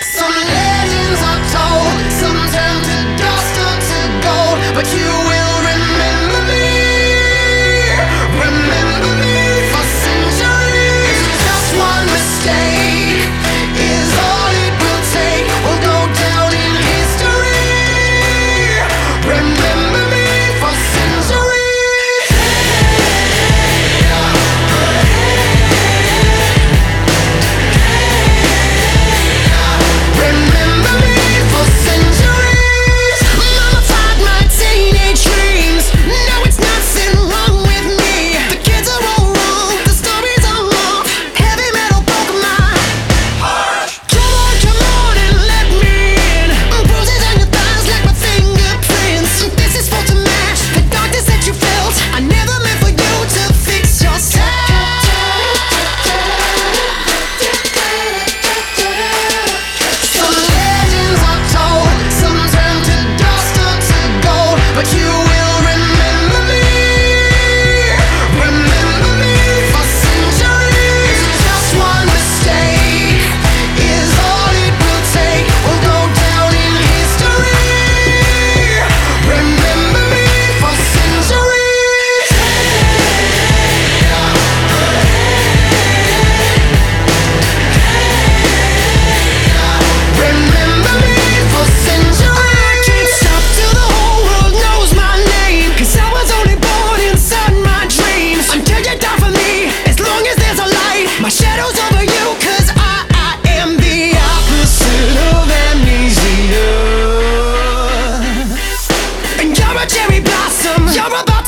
Some legends I'm, I'm about